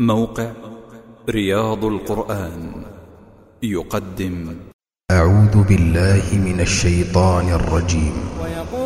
موقع رياض القرآن يقدم. أعوذ بالله من الشيطان الرجيم. ويقول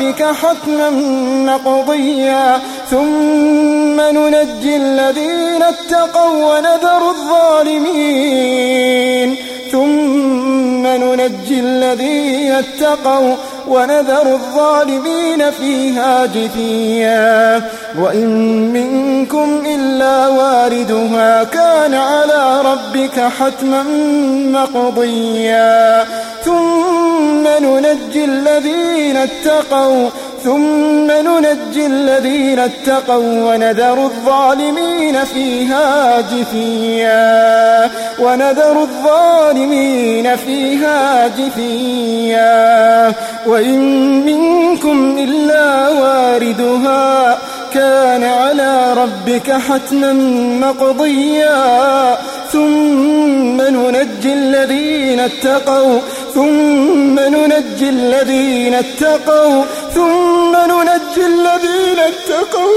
ربك حتما مقضيا. ثم ننجي الذين اتقوا ونذر الظالمين. ثم ننجي الذين اتقوا ونذر الظالمين فيها جثيا. وإن منكم إلا واردها كان على ربك حتما مقضيا. ثم ننجي الذين اتقوا ثم ننجي الذين اتقوا ونذر الظالمين فيها جثيا. ونذر الظالمين فيها جثيا. وإن منكم إلا واردها كان على ربك حتما مقضيا. ثم ننجي الذين اتقوا ثم ننجي الذين اتقوا ثم ننجي الذين اتقوا.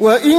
وإن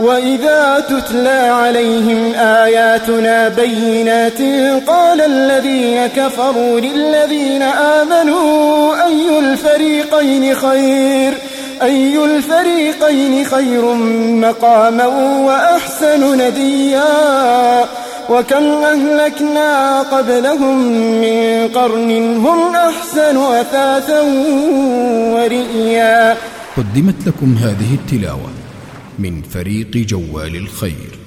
وإذا تتلى عليهم آياتنا بينات قال الذين كفروا للذين آمنوا أي الفريقين خير؟ أي الفريقين خير مقاما وأحسن نديا؟ وكم أهلكنا قبلهم من قرن هم أحسن أثاثا ورئيا. قدمت لكم هذه التلاوة. من فريق جوال الخير.